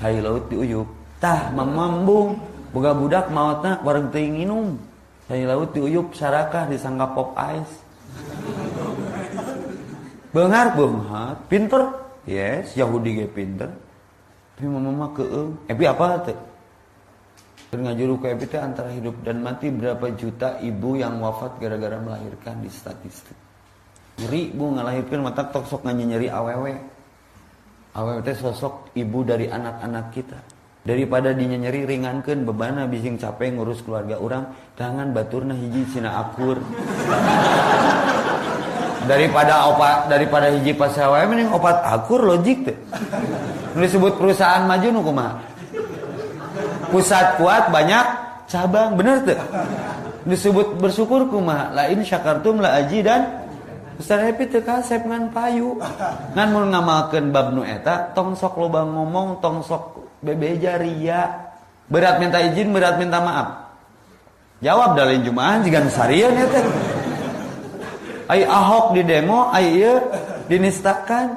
Cai laut diuyuk. Tah mama embung boga budak mautna wareg teu nginum. Dari laut diuyup sarakah disangka pop ice. Benghar benghar, pinter. Yes, Yahudi ge pinter. Tapi mama mah keung. Epi apa teh? Ngajuru ke epi teh antara hidup dan mati berapa juta ibu yang wafat gara-gara melahirkan di statistik. Nyeri bu ngalahirkan mata tok sok nyeri awewe. Awewe teh sosok ibu dari anak-anak kita daripada dinya nyeri ringankan bebana bising capek ngurus keluarga orang tangan baturna hiji cina akur daripada opat daripada hiji pasawae mending opat akur logik tuh disebut perusahaan maju nu kumaha? Pusat kuat banyak cabang bener tuh disebut bersyukur kumaha? Lain syakartum la aji dan Ustaz Happy teu kasep ngan payu. Ngan mun ngamalkeun bab nu eta tong sok loba ngomong, tong sok bebeja ria. Berat minta izin berat minta maaf. Jawab dalin jumaan jika sarian teh ai ahok di demo ieu dinistakan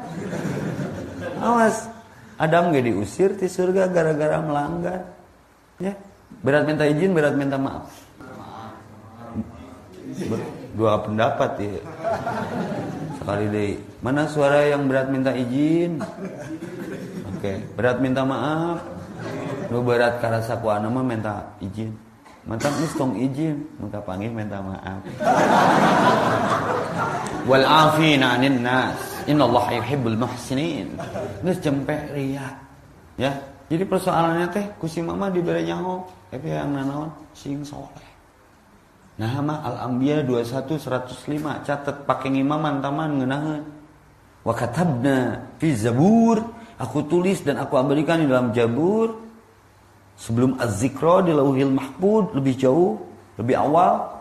awas Adam gak diusir di surga gara-gara melanggar ya berat minta izin berat minta maaf dua pendapat ya sekali deh mana suara yang berat minta izin Oke, berat minta maaf. Lu berat karena saku anu mah minta izin. Mantap nih izin, minta panggil minta maaf. Wal afina nas. Innallaha yuhibbul muhsinin. Geus jempek ria. Ya. Jadi persoalannya teh kusi mama dibere nyaho, tapi yang nanaon sing soleh. Nah mah Al-Anbiya 21 105 catat pakai ngimaman taman ngeunaheun. Wa katabna fi Zabur Aku tulis dan aku berikan di dalam Jabur sebelum Az-Zikra di Lauhil Mahfud lebih jauh, lebih awal.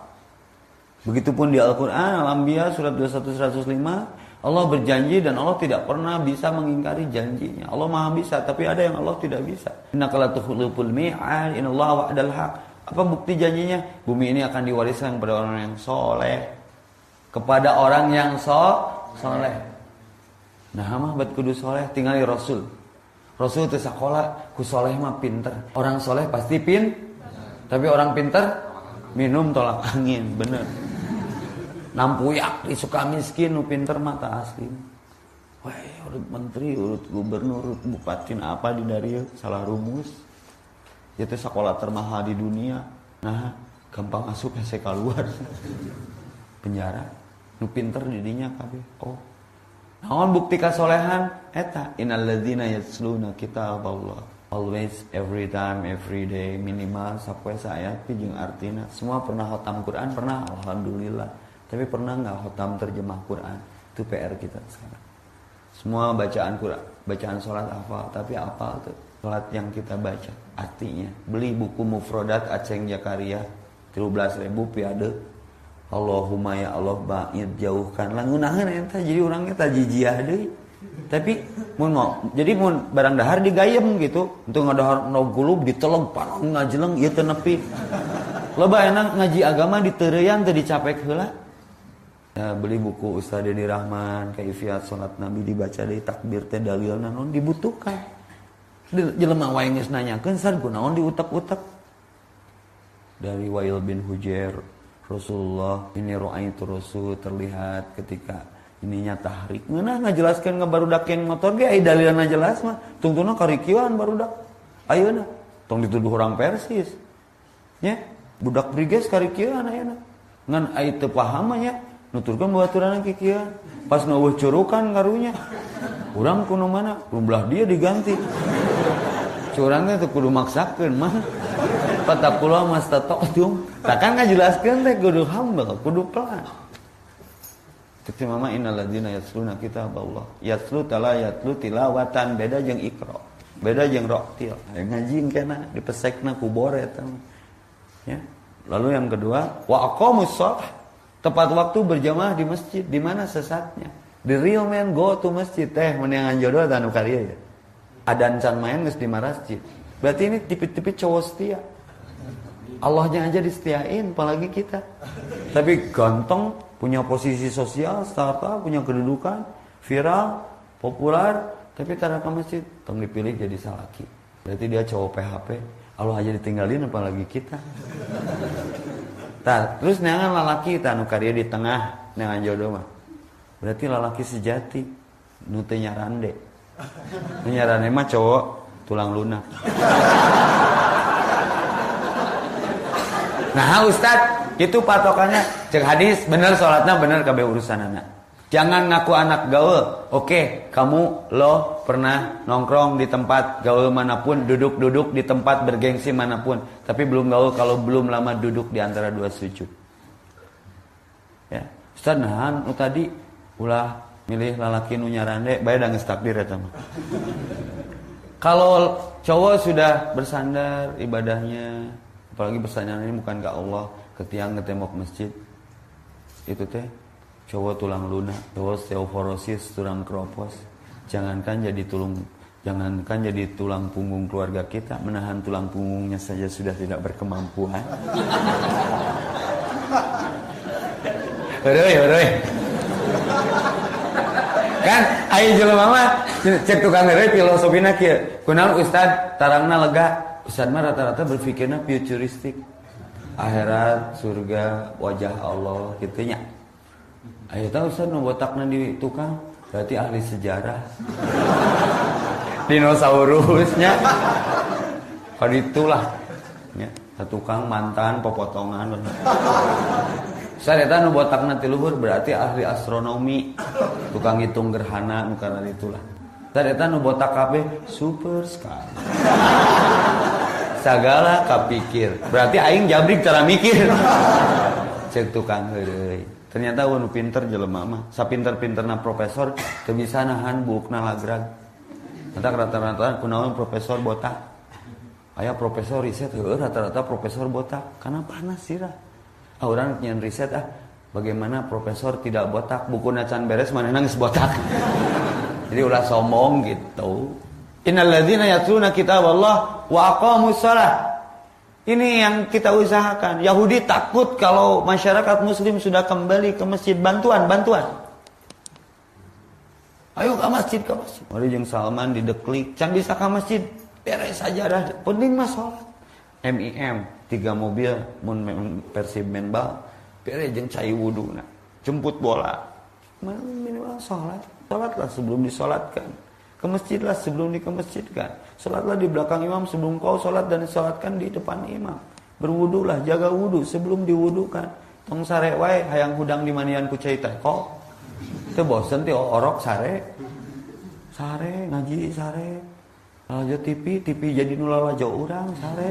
Begitupun di Al-Qur'an Al-Anbiya surat 21 105 Allah berjanji dan Allah tidak pernah bisa mengingkari janjinya. Allah Maha bisa, tapi ada yang Allah tidak bisa. Innaka la tukhliful mi'ad, innallaha wa'dal haq. Apa bukti janjinya? Bumi ini akan diwariskan kepada orang yang soleh. Kepada orang yang so, soleh. Nah mah buat kudu soleh tinggali Rasul. Rasul itu sekolah, ku soleh mah pinter. Orang soleh pasti pin, tapi orang pinter minum tolak angin, bener. Nampuyak di suka miskin, nu pinter mata asli. Wah, urut menteri, urut gubernur, urut bupati, apa di dari salah rumus. Itu sekolah termahal di dunia. Nah, gampang masuk saya keluar. Penjara. Nu pinter didinya kabeh. Oh, Naon bukti kasolehan? Eta innalladzina yatsluna Allah. Always, every time, every day, minimal sapoe saayat jeung artina. Semua pernah khotam Quran, pernah alhamdulillah. Tapi pernah nggak khotam terjemah Quran? Itu PR kita sekarang. semua bacaan Quran bacaan sholat apa tapi apa tuh sholat yang kita baca artinya. Beli buku mufrodat Aceh Jakaria 13 ribu piade. Allahumma ya Allah ba'id jauhkan. Langunahan entah jadi orangnya tak jijiah deh. Tapi mun mau jadi mun barang dahar digayem gitu. Untuk ngadahar no gulub diteleng panong ngajeleng ieu teu nepi. Loba enak ngaji agama di teu dicapek heula ya, beli buku Ustaz Deni Rahman kaifiat salat Nabi dibaca dari takbir teh dalil naon dibutuhkan? Jelema wae geus nanyakeun san kunaon diutek-utek? Dari Wail bin Hujair Rasulullah ini itu Rasul terlihat ketika ininya tahrik. Ngeunah ngajelaskeun ngabarudak yang motor ge aya dalilna jelas mah. Tungtuna karikieuan barudak ayeuna tong dituduh orang Persis. Nya budak briges karikieuan ayeuna. Ngan aya teu paham nya nuturkeun babaturan kikieuan pas nu curukan karunya urang kuno mana belah dia diganti curangnya tuh kudu maksakeun mah Fatakula mas tatoktum. Takkan ngajelaskeun teh kudu humble, kudu pelan. Tapi mama innalladzina yasluna kitab Allah. Yaslu tala yatlu tilawatan beda jeung ikra. Beda jeung roktil. Ngaji kena dipesekna ku bore Ya. Lalu yang kedua, wa aqamus. Tepat waktu berjamaah di masjid. Di mana sesatnya? The real man go to masjid teh menyangan jodoh tanu kalian ya. Adan can main geus di masjid. Berarti ini tipe-tipe cowok setia. Allahnya aja disetiain, apalagi kita. Tapi ganteng, punya posisi sosial, startup, punya kedudukan, viral, populer, tapi tak ke masjid, tong dipilih jadi salaki. Berarti dia cowok PHP, Allah aja ditinggalin apalagi kita. Nah, terus neangan lalaki tanu karya di tengah neangan jodoh mah. Berarti lalaki sejati, nute nyarande. Nyarande mah cowok tulang lunak. Nah Ustad itu patokannya cek hadis bener sholatnya bener kabe urusan anak. Jangan ngaku anak gaul. Oke, kamu lo pernah nongkrong di tempat gaul mana pun, duduk-duduk di tempat bergengsi mana pun, tapi belum gaul kalau belum lama duduk di antara dua sujud. Ya, Ustaz nahan tadi ulah milih lalaki nu nyarande, bae da takdir eta mah. Kalau cowok sudah bersandar ibadahnya, apalagi pertanyaan ini bukan ke Allah ketiang ke tembok masjid itu teh cowok tulang lunak cowok osteoporosis tulang kropos jangankan jadi tulang jangankan jadi tulang punggung keluarga kita menahan tulang punggungnya saja sudah tidak berkemampuan Hore, hore. kan ayo jelema mah cek tukang hore filosofina kieu kunaon ustad tarangna lega Ustaz mah rata-rata berpikirnya futuristik. Akhirat, surga, wajah Allah gitunya. Ayo tahu Ustaz nu botakna di tukang berarti ahli sejarah. Dinosaurusnya. Kalau itulah ya, tukang mantan pepotongan. Ustaz eta nu botakna ti luhur berarti ahli astronomi. Tukang hitung gerhana nu karena itulah. Ustaz eta nu botak kabeh super sekali segala kapikir berarti aing jabrik cara mikir cek tukang heureuy ternyata anu pinter jelema mah. Sapinter-pinterna profesor teu bisa nahan bukna lagrag. Eta rata-rata kunaon profesor botak? Aya profesor riset heueuh rata-rata profesor botak. Karena panas sirah ah urang nyen riset ah bagaimana profesor tidak botak? Buku can beres mana nangis botak? Jadi ulah sombong gitu. Innalladzina yatluna kitab Allah wa aqamus shalah. Ini yang kita usahakan. Yahudi takut kalau masyarakat muslim sudah kembali ke masjid bantuan, bantuan. Ayo ke masjid, ke masjid. Mari jeung Salman dideklik, can bisa ke masjid. Beres saja dah, penting mah salat. MIM, tiga mobil mun Persib main bal, beres jeung cai wudu Jemput bola. Minimal salat. Salatlah sebelum disolatkan. Ke masjidlah sebelum dikemasjidkan. Salatlah di belakang imam sebelum kau salat dan disalatkan di depan imam. Berwudulah, jaga wudu sebelum diwudukan. Tong sare wae hayang hudang di manian ku teh kok. Teu bosen ti orok sare. Sare ngaji sare. Lalajo TV, TV jadi nulalajo urang sare.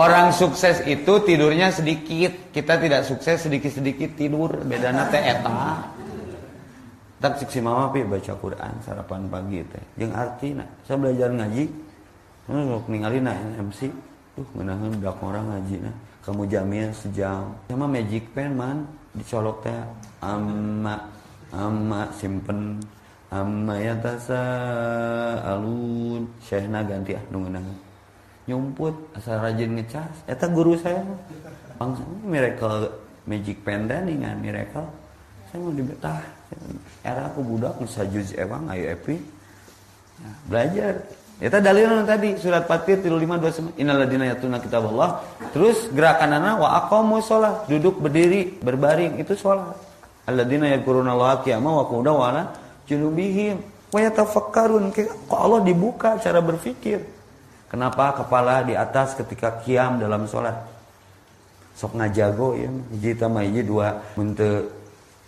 Orang sukses itu tidurnya sedikit. Kita tidak sukses sedikit-sedikit tidur. Bedana teh eta. Tak si mama pi baca Quran sarapan pagi teh. Jeung artina saya belajar ngaji terus ningali na MC tuh menahan dak orang ngaji nah. Kamu jamil sejam. Sama magic pen man dicolok teh amma amma simpen amma ya tasa alun syekhna ganti ah nungeunang nyumput asal rajin ngecas eta guru saya langsung miracle magic pen teh ningan miracle. Saya mau dibetah era aku budak bisa juz ewang ayo epi nah, belajar Eta dalilnya tadi surat Fatir 3529 Innaladina kitab Allah. Terus gerakan anak wa aqamu sholat, duduk berdiri, berbaring itu sholat. Alladzina yadhkuruna Allah qiyama wa qu'udan wa ala junubihim wa yatafakkarun. Kok Allah dibuka cara berpikir. Kenapa kepala di atas ketika kiam dalam sholat? Sok ngajago ya, hiji tambah hiji dua mente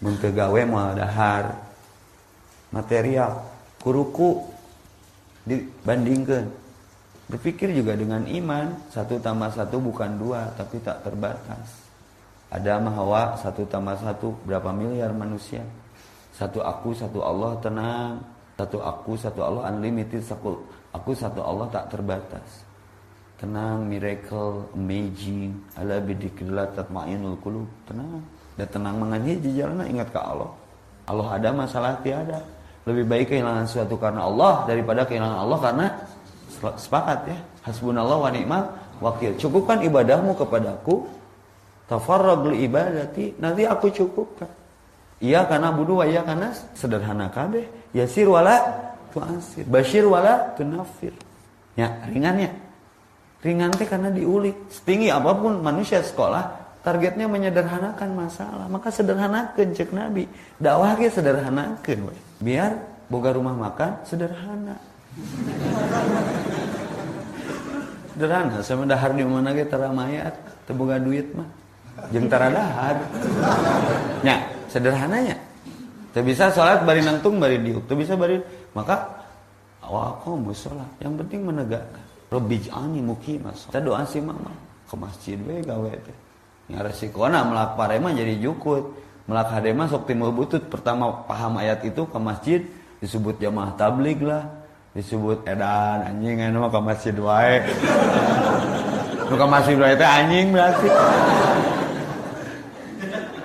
mentegawe mal dahar. Material. Kuruku dibandingkan berpikir juga dengan iman satu tambah satu bukan dua tapi tak terbatas. Ada mahawa satu tambah satu berapa miliar manusia? Satu aku satu Allah tenang. Satu aku satu Allah unlimited aku satu Allah tak terbatas. Tenang miracle amazing. Ala bidikrillah tatmainul qulub. Tenang dan tenang mengaji jalan ingat ke Allah. Allah ada masalah tiada. Lebih baik kehilangan sesuatu karena Allah daripada kehilangan Allah karena sepakat ya. Hasbunallah wa ni'mal wakil. Cukupkan ibadahmu kepadaku. Tafarragul ibadati. Nanti aku cukupkan. Iya karena budu wa iya karena sederhana kabeh. Yasir wala tu'asir. Basyir wala tunafir. Ya ringannya. Ringan teh karena diulik. Setinggi apa pun manusia sekolah targetnya menyederhanakan masalah. Maka sederhanakan cek nabi. Dakwah ke sederhanakan biar boga rumah makan sederhana. Sederhana. Sama dahar di mana ge teramayat teboga duit mah. Jeung tara dahar. Nya sederhananya. Teu bisa salat bari nangtung bari diuk. Teu bisa bari maka awal kamu sholat yang penting menegakkan. Robij'ani mukimas kita doa si mama. Ke masjid we gawe teh Ya resikona melak parema jadi jukut. Melak hadema sok timur butut. Pertama paham ayat itu ke masjid disebut jamaah tablik lah. Disebut edan anjing anu ke masjid wae. Nu ke masjid wae teh anjing berarti.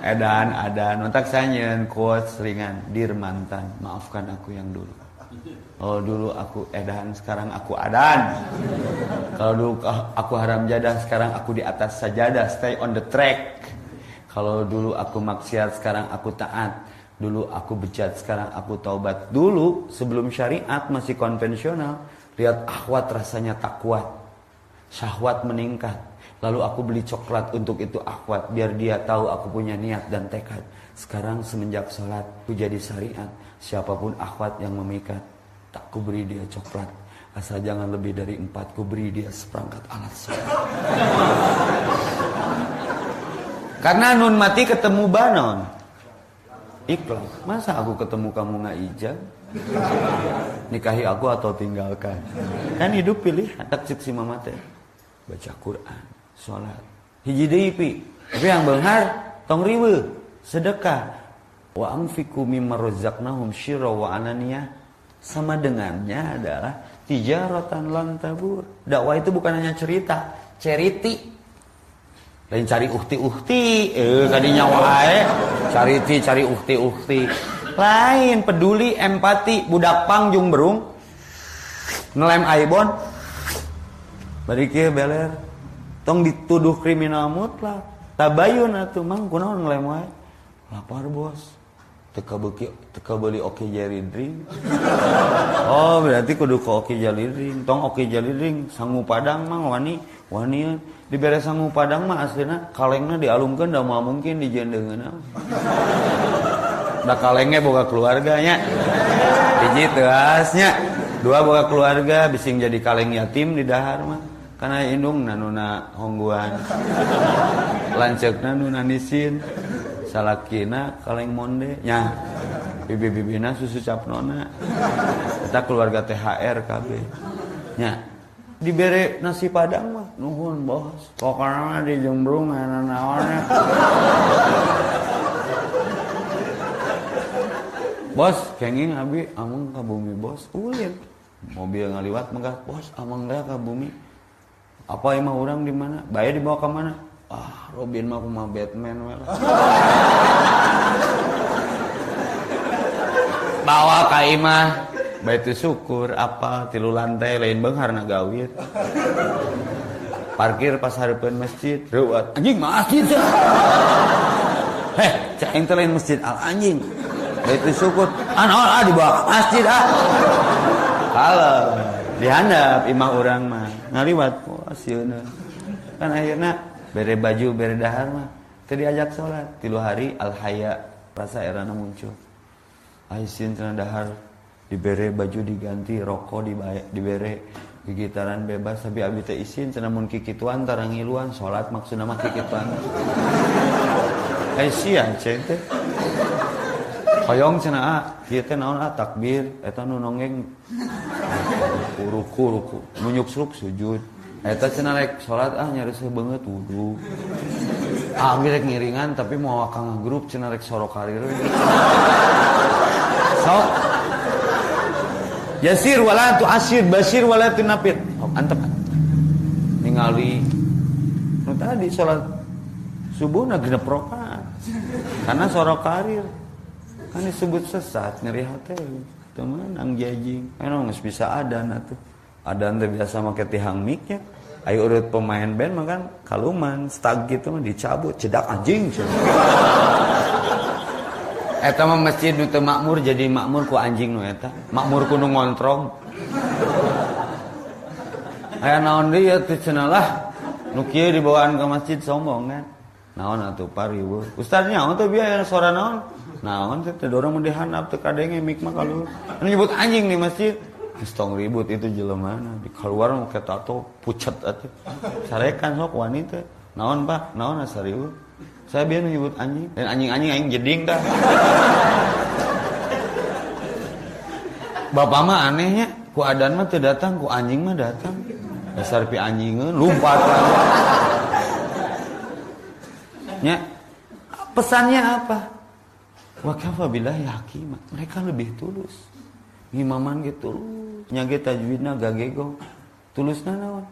Edan, adan, nontak sanyen, quotes ringan, dir mantan, maafkan aku yang dulu. Oh dulu aku edan, sekarang aku adan. Kalau dulu aku haram jadah, sekarang aku di atas sajadah, stay on the track. Kalau dulu aku maksiat, sekarang aku taat. Dulu aku bejat, sekarang aku taubat. Dulu sebelum syariat masih konvensional, lihat akhwat rasanya tak kuat. Syahwat meningkat. Lalu aku beli coklat untuk itu akhwat biar dia tahu aku punya niat dan tekad. Sekarang semenjak sholat, aku jadi syariat. Siapa pun akhwat yang memikat, tak ku beri dia coklat. Asal jangan lebih dari empat ku beri dia seperangkat alat sholat karena nun mati ketemu banon. Ikhlas. Masa aku ketemu kamu nggak ijab? Nikahi aku atau tinggalkan? Kan hidup pilih tak si mama baca Quran sholat. Hiji deui tapi yang benghar tong riwe. Sedekah. Wa amfiku mimma razaqnahum wa ananiyah sama dengannya adalah tijaratan lantabur. Dakwah itu bukan hanya cerita, ceriti. Lain cari uhti-uhti, eh kadinya wae, cariti cari uhti-uhti. Lain peduli, empati, budak pangjung berung. Ngelem aibon. Bari beler. Tong dituduh kriminal mutlak. Tabayun atuh mang kunaon ngelem wae. Lapar bos teka beki teka beli oke jari drink oh berarti kudu ke oke jari drink tong oke jari drink sangu padang mah wani wani. Dibere sangu padang mah aslinya kalengnya dialungkan dah mau mungkin dijendengan dah kalengnya boga keluarganya. Hiji teasnya dua boga keluarga bising jadi kaleng yatim di dahar mah. Karena indung nanuna hongguan. Lancekna nuna nisin salakina kaleng monde. Nya bibi-bibina susu capnona. Kita keluarga THR KB nya dibere nasi padang mah nuhun bos. Pokoknya di jembrung nawarnya bos kenging abi amang ke bumi bos. Ulin. Mobil ngaliwat megah bos amang dah ke bumi. Apa emang orang di mana? Bayar dibawa ke mana ah Robin mah aku mah Batman well. bawa ke imah baitu syukur apa tilu lantai lain benghar na gawit. Parkir pas harapan masjid ruwet anjing masjid heh cak yang masjid al anjing. Baitu syukur ah ah dibawa masjid ah. Kalau dihandap imah orang mah ngaliwat wah sieuna kan akhirnya bere baju bere dahar mah. Tadi ajak sholat. Tilu hari al haya rasa erana muncul. Aisin cenah dahar dibere baju diganti rokok dibere gigitaran bebas. Tapi abi teh isin cenah mun kikituan tarang ngiluan salat maksudna mah kikituan. Ai sia ceng teh. Hoyong cenah ah teh naon ah takbir. Eta nu nongeng. Ruku ruku nu sujud eta cenah rek salat ah nyariseuh banget wudu ah rek ngiringan tapi mau akang grup cenah rek sorok karir sok Yasir wala tu asir, basir wala tu napit. Oh, antep. Ningali nu tadi salat subuh na genep. Karena sorok karir. Kan disebut sesat nyeri hati. Teman ang jajing. Kan geus bisa adan atuh. Adan teh biasa make tihang mic ya. Ayo urut pemain band mah kan kaluman, stag gitu mah dicabut, cedak anjing. Eta mah masjid nu teu makmur jadi makmur ku anjing nu eta. Makmur ku nu ngontrong. Aya naon deui ya teh cenah. Nu kieu dibawaan ke masjid sombong kan. Naon atuh pariweuh. Ustaz nyaon teh biaya sora naon? Naon teh teh dorong mun dihandap teu kadenge mik mah kalau. Anu nyebut anjing di masjid. Geus tong ribut itu jelema di keluar mau ke tato pucet atuh. Sarekan sok wanita. Naon Pak? Naon asariweuh? Saya biar menyebut anjing dan anjing-anjing aing jeding dah. Bapak mah anehnya, ku adan mah tuh datang, ku anjing mah datang. Dasar pi anjingeun lumpat lagi. Ya, pesannya apa? Wa kafa hakima. Mereka lebih tulus. Ngimaman gitu ge tajwidna gagego. Tulusna naon?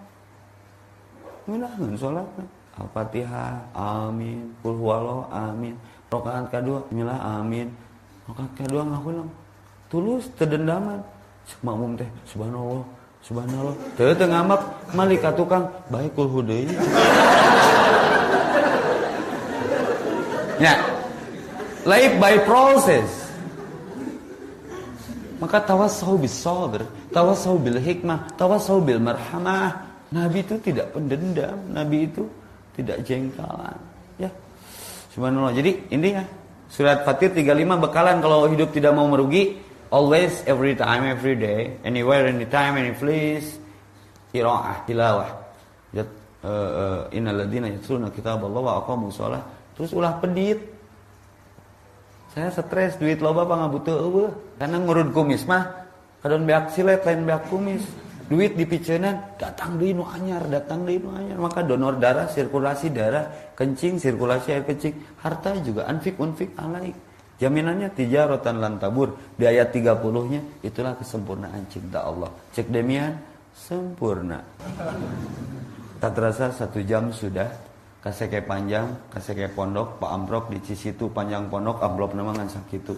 Ngeunaheun salatna. Al-Fatihah, amin. Kul huwallah, amin. Rokaat kedua, milah amin. Rokaat kedua ngahulang. Tulus, terdendaman. Makmum teh, subhanallah, subhanallah. Teu teu ngamak, malika tukang, baik kul ya. Life by process. Maka tawassaw bis sabr, tawassaw bil hikmah, tawassaw bil marhamah. Nabi itu tidak pendendam, Nabi itu tidak jengkalan ya. Subhanallah. Jadi intinya surat fatir 35 bekalan kalau hidup tidak mau merugi always every time every day anywhere anytime any place qiraah tilawah. Ya uh, uh, innal ladzina yatluna kitaballah wa aqamu shalah. Terus ulah pedit saya stres duit loba apa ngabutuh eueuh. Karena ngurut kumis mah kadon beak silet lain beak kumis. Duit di picenan datang di nu anyar datang di nu anyar. Maka donor darah sirkulasi darah kencing sirkulasi air kencing harta juga anfik unfik alaik jaminannya tijarotan lantabur di ayat 30 nya itulah kesempurnaan cinta Allah. Cek demian sempurna. Tak terasa satu jam sudah kaseke panjang kaseke pondok pak amprok di cisitu panjang pondok amplop nama ngan sakitu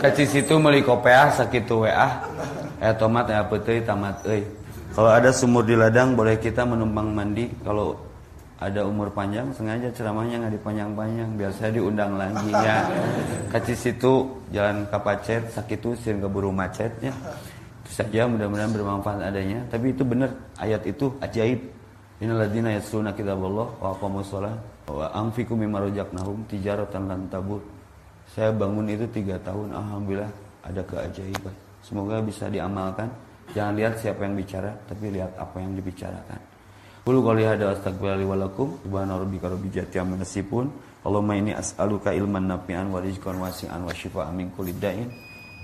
Kaci situ meuli kopeah sakitu WA. Eh tomat ya peuteui tamat euy. Kalau ada sumur di ladang boleh kita menumpang mandi. Kalau ada umur panjang sengaja ceramahnya nggak dipanjang-panjang biar saya diundang lagi ya. Kaci situ jalan kapacet sakitu sieun keburu macet ya. Itu saja mudah-mudahan bermanfaat adanya. Tapi itu benar ayat itu ajaib. Innalladzina yasluna kitaballah wa aqamus shalah wa anfiqu mimma razaqnahum tijaratan lan tabur. Saya bangun itu tiga tahun, alhamdulillah ada keajaiban. Semoga bisa diamalkan. Jangan lihat siapa yang bicara, tapi lihat apa yang dibicarakan. Qul qali hada astaghfirullahi wa lakum subhana rabbika rabbil izzati yasifun. Allahumma inni as'aluka ilman nafi'an wa rizqan wasi'an wa shifaa'an min kulli da'in.